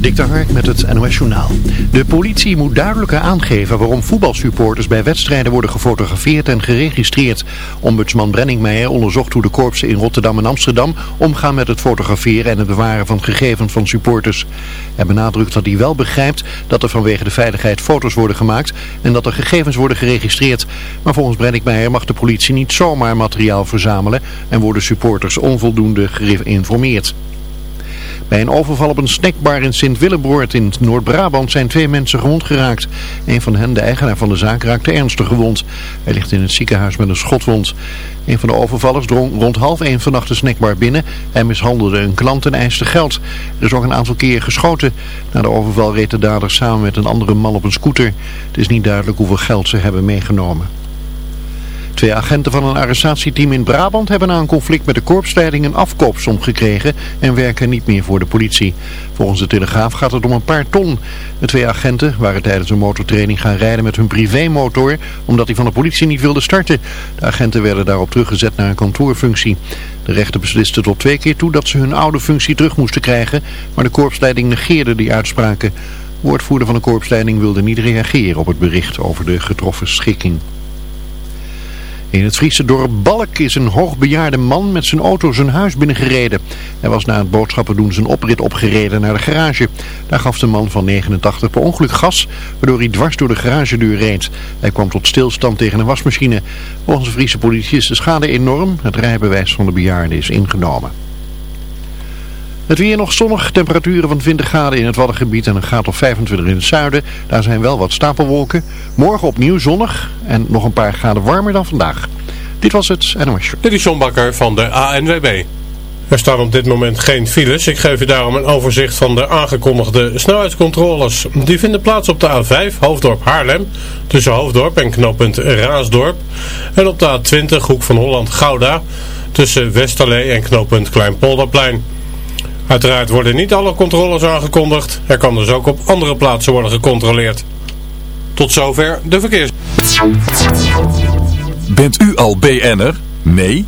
Dik Hark met het NOS Journaal. De politie moet duidelijker aangeven waarom voetbalsupporters bij wedstrijden worden gefotografeerd en geregistreerd. Ombudsman Brenningmeijer onderzocht hoe de korpsen in Rotterdam en Amsterdam omgaan met het fotograferen en het bewaren van gegevens van supporters. Hij benadrukt dat hij wel begrijpt dat er vanwege de veiligheid foto's worden gemaakt en dat er gegevens worden geregistreerd. Maar volgens Brenningmeijer mag de politie niet zomaar materiaal verzamelen en worden supporters onvoldoende geïnformeerd. Bij een overval op een snackbar in Sint-Willebroord in Noord-Brabant zijn twee mensen gewond geraakt. Een van hen, de eigenaar van de zaak, raakte ernstig gewond. Hij ligt in het ziekenhuis met een schotwond. Een van de overvallers drong rond half één vannacht de snackbar binnen. Hij mishandelde een klant en eiste geld. Er is ook een aantal keer geschoten. Na de overval reed de dader samen met een andere man op een scooter. Het is niet duidelijk hoeveel geld ze hebben meegenomen. Twee agenten van een arrestatieteam in Brabant hebben na een conflict met de korpsleiding een afkoopsom gekregen en werken niet meer voor de politie. Volgens de Telegraaf gaat het om een paar ton. De twee agenten waren tijdens een motortraining gaan rijden met hun privémotor omdat die van de politie niet wilde starten. De agenten werden daarop teruggezet naar een kantoorfunctie. De rechter besliste tot twee keer toe dat ze hun oude functie terug moesten krijgen, maar de korpsleiding negeerde die uitspraken. Woordvoerder van de korpsleiding wilde niet reageren op het bericht over de getroffen schikking. In het Friese dorp Balk is een hoogbejaarde man met zijn auto zijn huis binnengereden. Hij was na het boodschappen doen zijn oprit opgereden naar de garage. Daar gaf de man van 89 per ongeluk gas, waardoor hij dwars door de garagedeur reed. Hij kwam tot stilstand tegen een wasmachine. Volgens de Friese politie is de schade enorm. Het rijbewijs van de bejaarde is ingenomen. Het weer nog zonnig, temperaturen van 20 graden in het Waddengebied en een graad of 25 in het zuiden. Daar zijn wel wat stapelwolken. Morgen opnieuw zonnig en nog een paar graden warmer dan vandaag. Dit was het NOS Dit is John Bakker van de ANWB. Er staan op dit moment geen files. Ik geef u daarom een overzicht van de aangekondigde snelheidscontroles. Die vinden plaats op de A5 Hoofddorp Haarlem, tussen Hoofddorp en knooppunt Raasdorp. En op de A20 Hoek van Holland Gouda, tussen Westerlee en knooppunt Kleinpolderplein. Uiteraard worden niet alle controles aangekondigd. Er kan dus ook op andere plaatsen worden gecontroleerd. Tot zover de verkeers. Bent u al BN'er? Nee?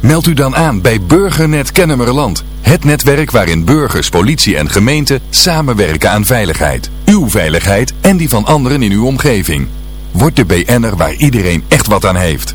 Meld u dan aan bij Burgernet Kennemerland. Het netwerk waarin burgers, politie en gemeente samenwerken aan veiligheid. Uw veiligheid en die van anderen in uw omgeving. Word de BN'er waar iedereen echt wat aan heeft.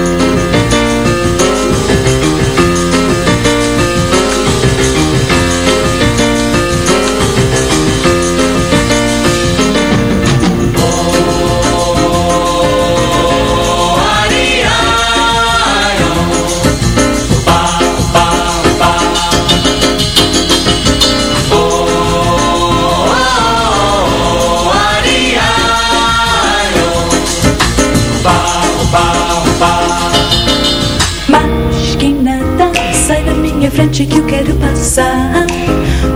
Frente que eu quero passar.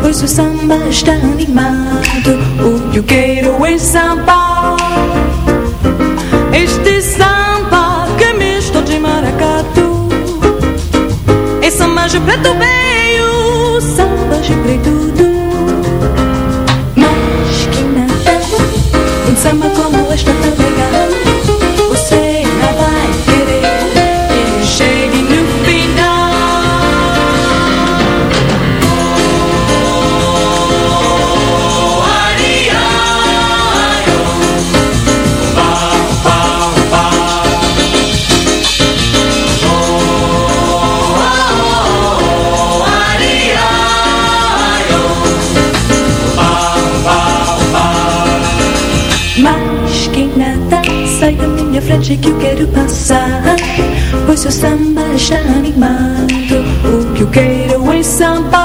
Pois o samba está animado. O que eu quero é samba. Este samba que misto de maracatu. É samba de preto veio Samba de preto do Mas que nada. Um samba como este longe que eu quero passar? Pois o samba já animado. O que eu quero é samba.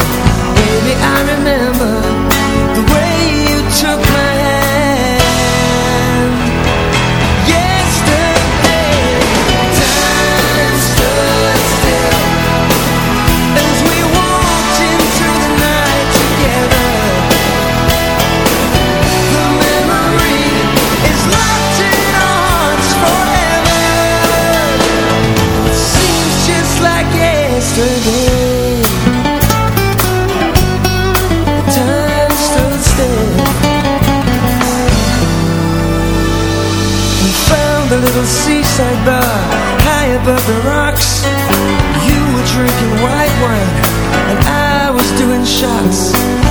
seaside bar High above the rocks. You were drinking white wine And I was doing shots.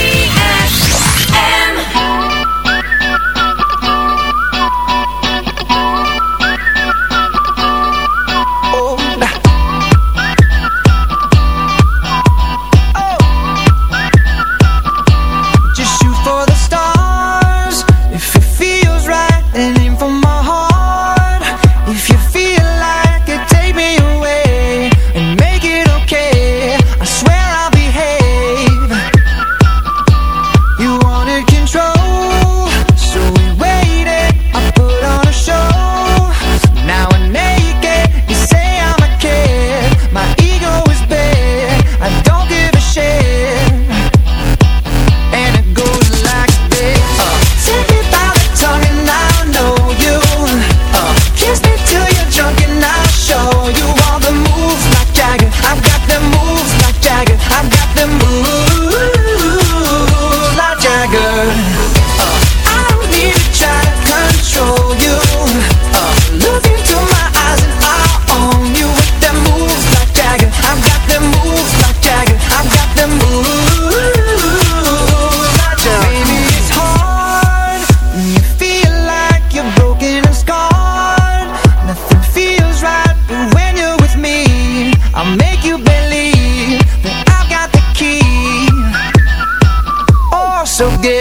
so good.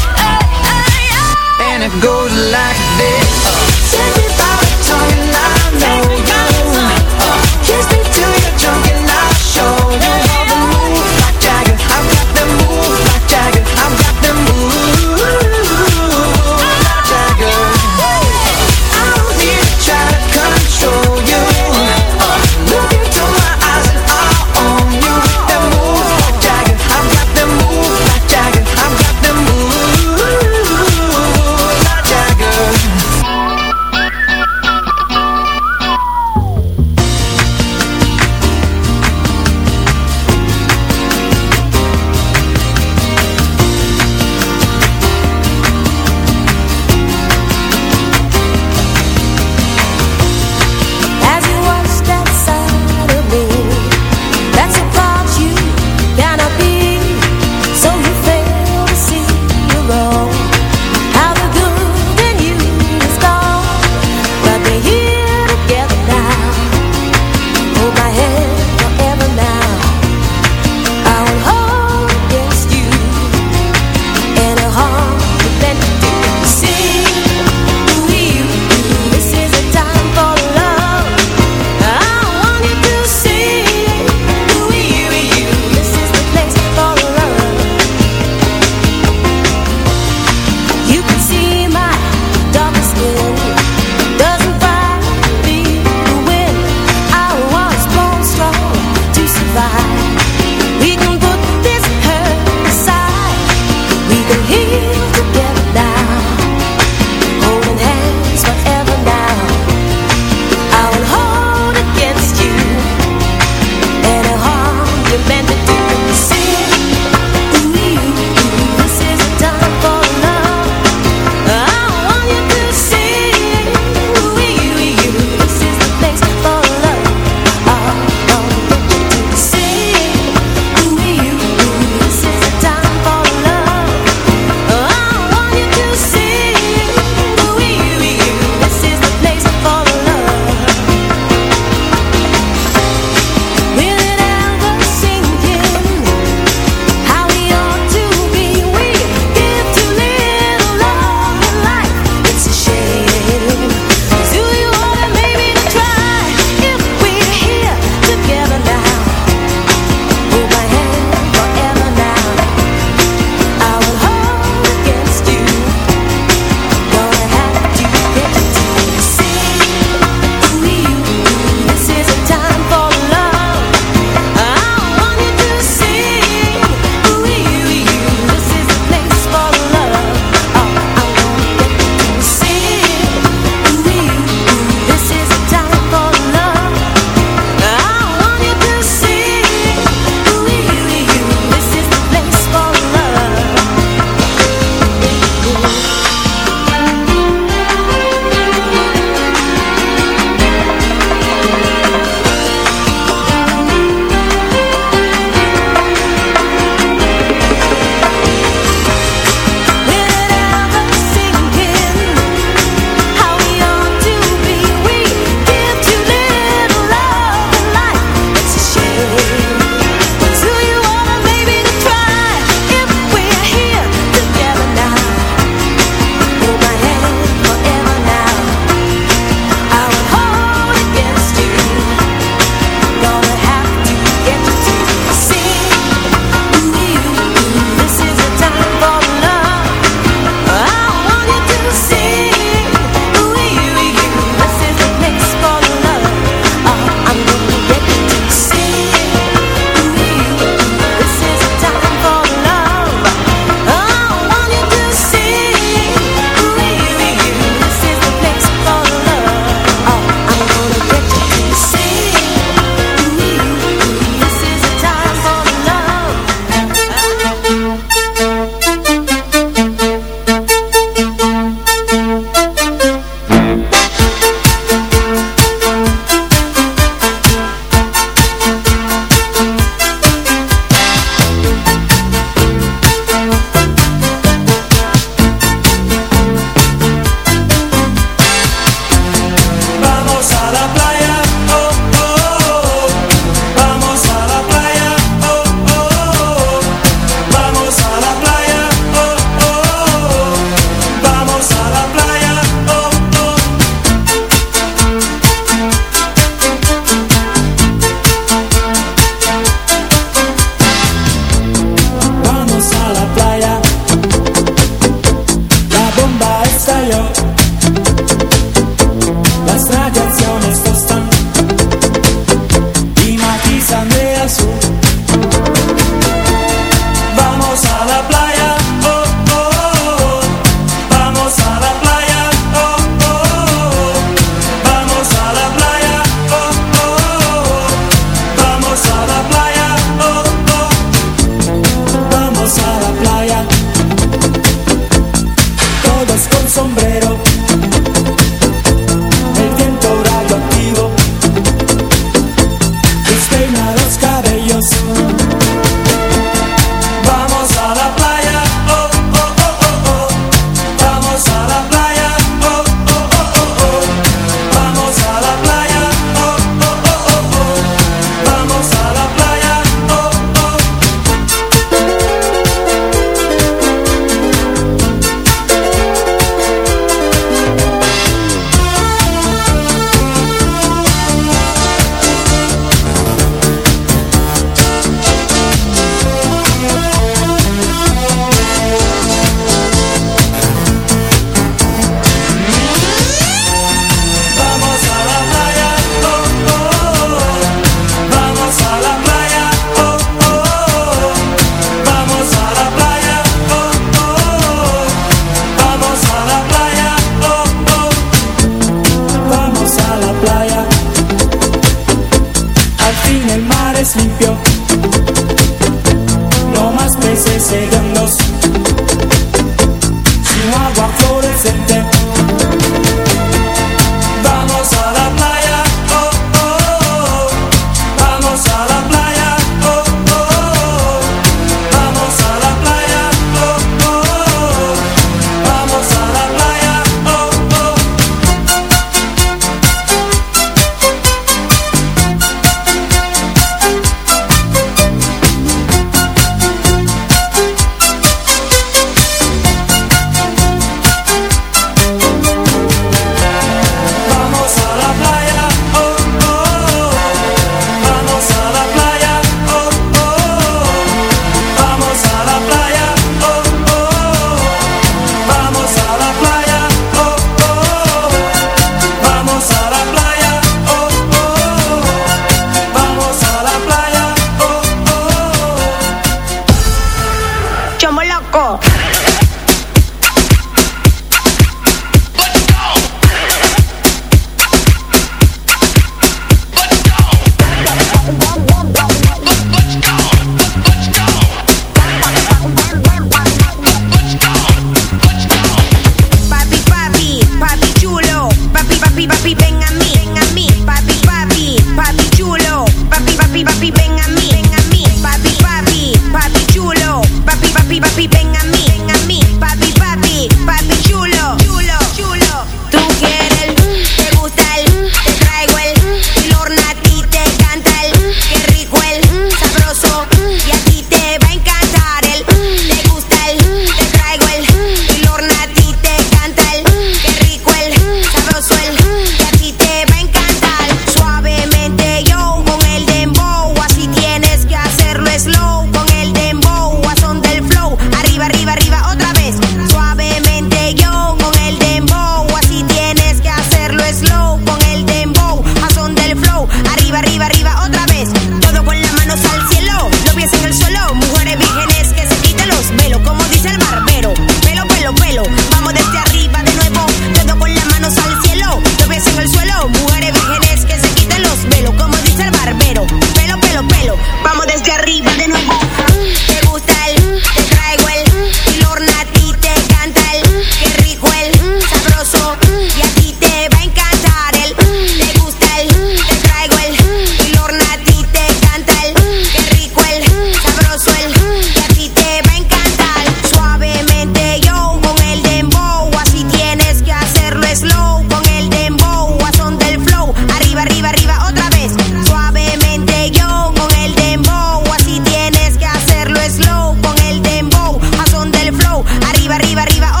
Arriba, arriba, arriba.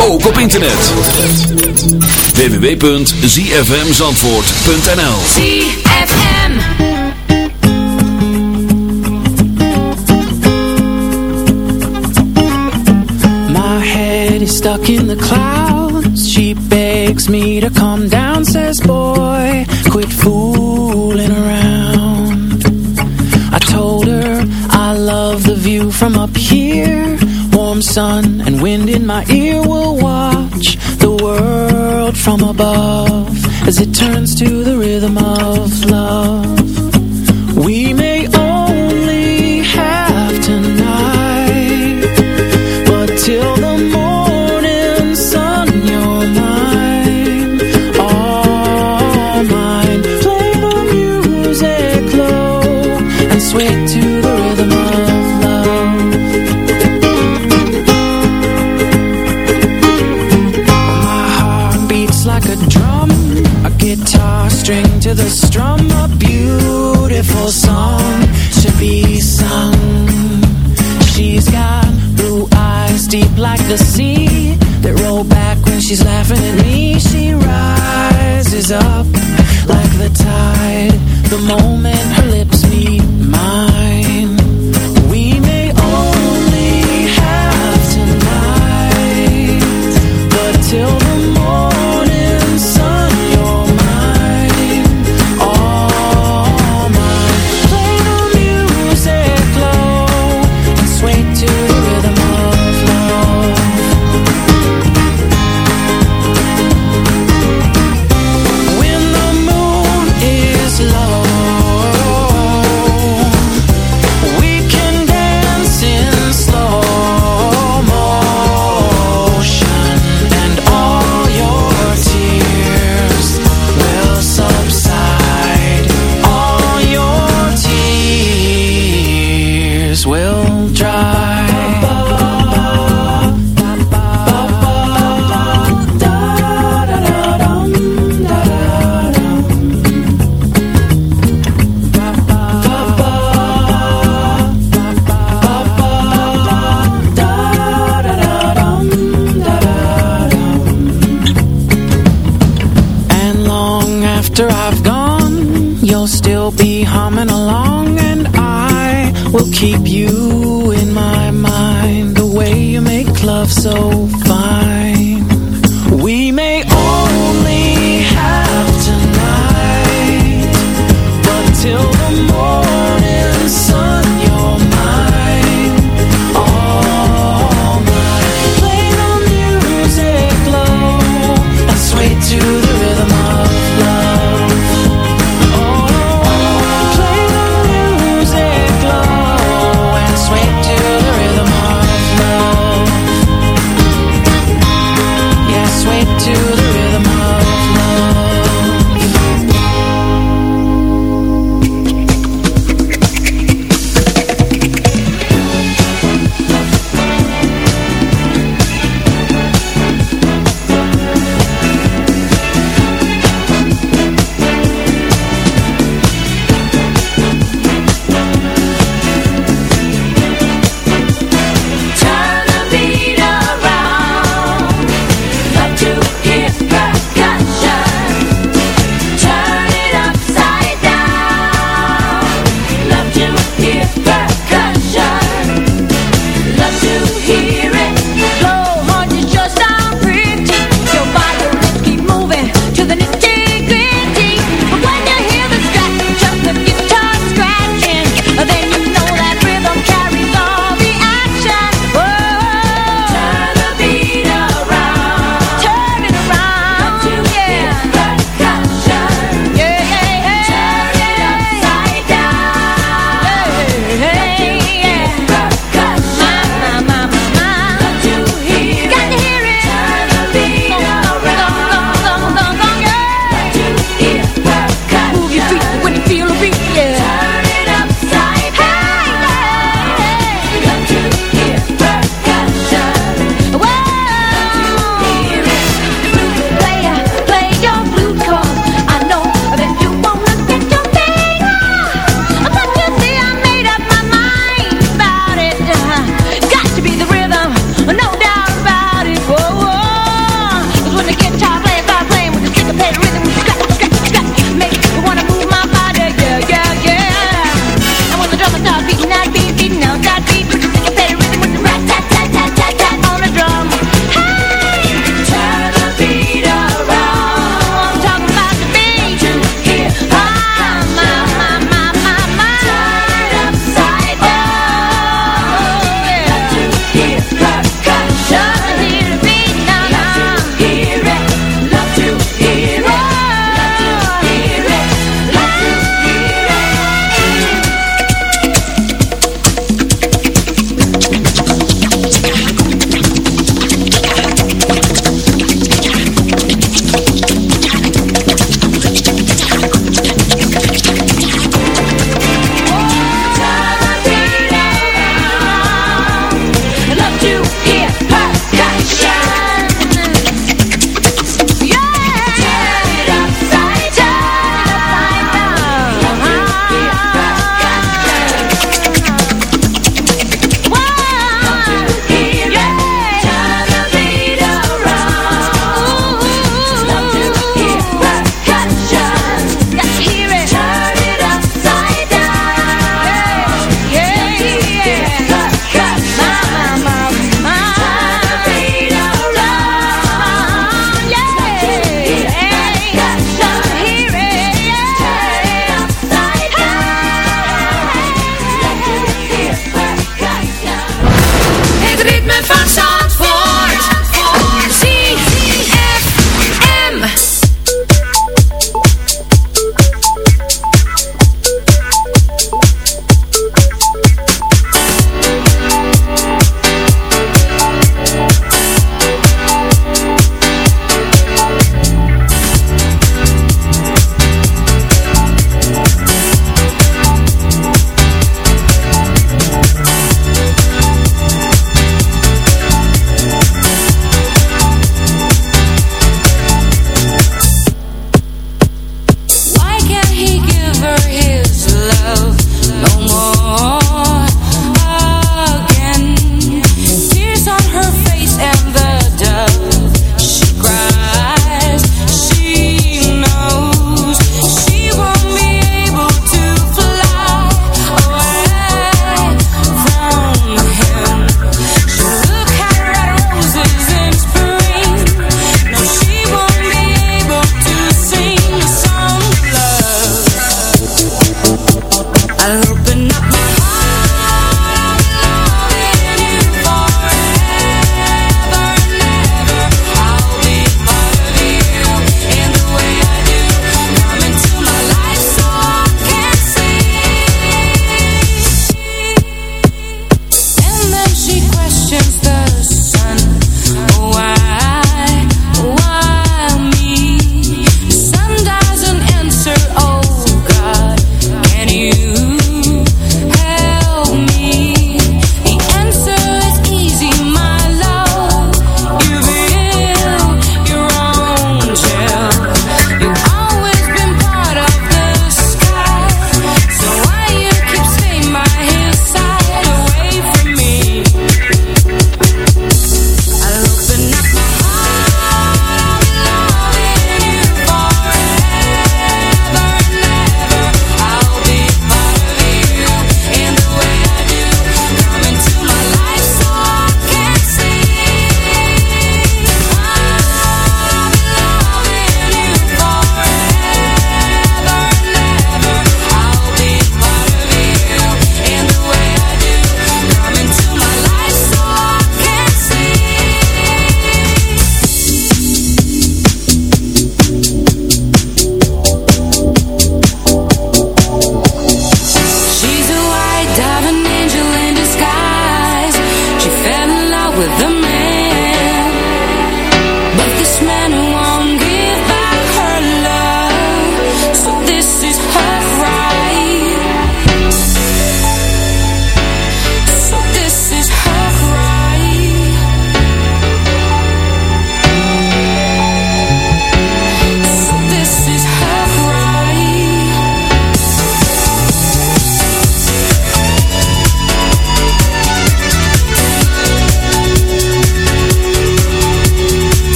ook op internet. www.zfmzandvoort.nl ZFM My head is stuck in the clouds. She begs me to come down, says boy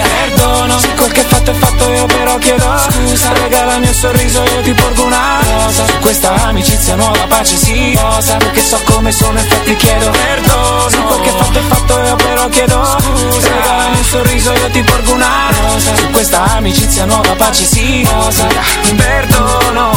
Perdono. Se quel che fatto è fatto io però chiedo Scusa. Regalami un sorriso io ti porgo una rosa. Su questa amicizia nuova pace sì. Rosa. Perché so come sono infatti chiedo perdono. Se quel che fatto è fatto io però chiedo Scusa. Regalami un sorriso io ti porgo una rosa. Su questa amicizia nuova pace sì. Rosa. Perdono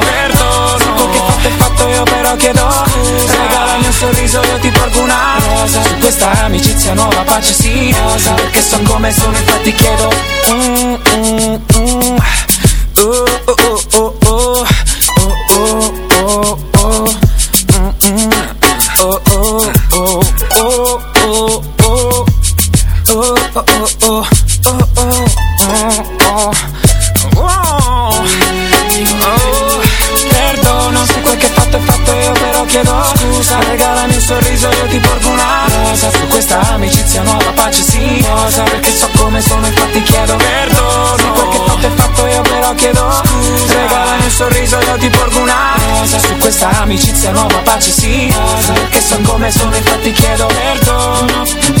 perdono. Se quel che fatto è fatto io però chiedo Scusa regalami un sorriso io ti porgo una rosa. Su questa amicizia nuova pace sì Rosa. perché so come sono infatti chiedo. Mm, mm, mm. Oh, oh, oh, amicizia nuova pace sì. Rosa perché so come sono infatti chiedo perdono. Se quel che è fatto è fatto io però chiedo Scusa. Regalami un sorriso io ti porgo una rosa. Su questa amicizia nuova pace sì. Rosa perché so come sono infatti chiedo perdono